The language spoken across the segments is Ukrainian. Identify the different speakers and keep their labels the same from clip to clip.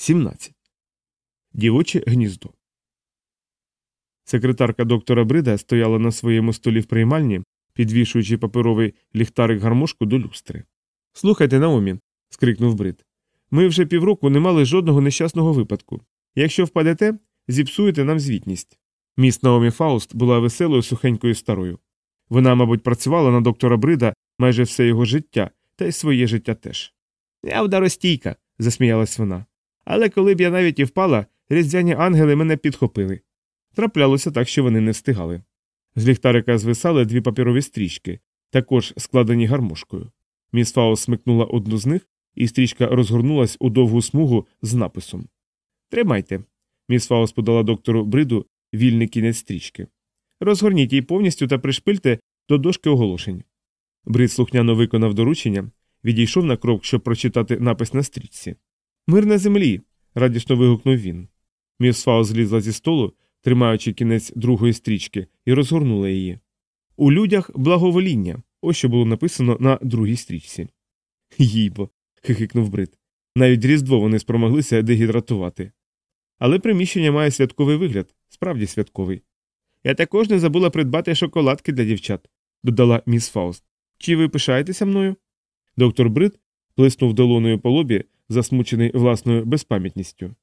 Speaker 1: 17. Дівоче гніздо. Секретарка доктора Брида стояла на своєму столі в приймальні, підвішуючи паперовий ліхтарик гармошку до люстри. Слухайте, Наомі, скрикнув Брид. Ми вже півроку не мали жодного нещасного випадку. Якщо впадете, зіпсуєте нам звітність. Міс Наомі Фауст була веселою сухенькою старою. Вона, мабуть, працювала на доктора Брида майже все його життя, та й своє життя теж. Я вдаростійка, засміялась вона. Але коли б я навіть і впала, різдвяні ангели мене підхопили. Траплялося так, що вони не встигали. З ліхтарика звисали дві паперові стрічки, також складені гармошкою. Міс Фаус смикнула одну з них, і стрічка розгорнулась у довгу смугу з написом. Тримайте. Міс Фаус подала доктору Бриду вільний кінець стрічки. Розгорніть її повністю та пришпильте до дошки оголошень. Брид слухняно виконав доручення, відійшов на крок, щоб прочитати напис на стрічці. Мир на землі. радісно вигукнув він. Міс Фаус злізла зі столу, тримаючи кінець другої стрічки, і розгорнула її. У людях благовоління. Ось що було написано на другій стрічці. Їйбо. хихикнув Брид. Навіть різдво вони спромоглися дегідратувати. Але приміщення має святковий вигляд, справді святковий. Я також не забула придбати шоколадки для дівчат, додала міс Фауст. Чи ви пишаєтеся мною? Доктор Брид плеснув долоною по лобі, засмучений власною безпам'ятністю.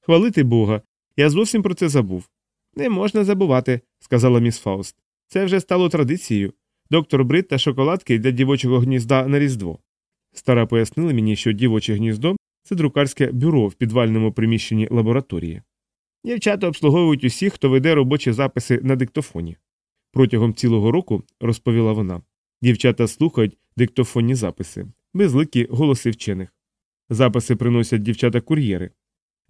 Speaker 1: Хвалити Бога, я зовсім про це забув. Не можна забувати, сказала міс Фауст. Це вже стало традицією. Доктор Брид та шоколадки для дівочого гнізда на Різдво. Стара пояснила мені, що дівоче гніздо це друкарське бюро в підвальному приміщенні лабораторії. Дівчата обслуговують усіх, хто веде робочі записи на диктофоні. Протягом цілого року, розповіла вона, дівчата слухають диктофонні записи, безликі голоси вчених. Записи приносять дівчата-кур'єри.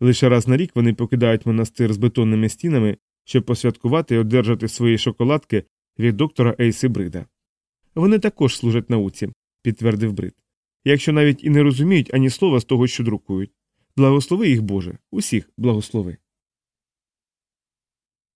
Speaker 1: Лише раз на рік вони покидають монастир з бетонними стінами, щоб посвяткувати і одержати свої шоколадки від доктора Ейси Брида. Вони також служать науці, підтвердив Брид. Якщо навіть і не розуміють ані слова з того, що друкують. Благослови їх, Боже, усіх благослови.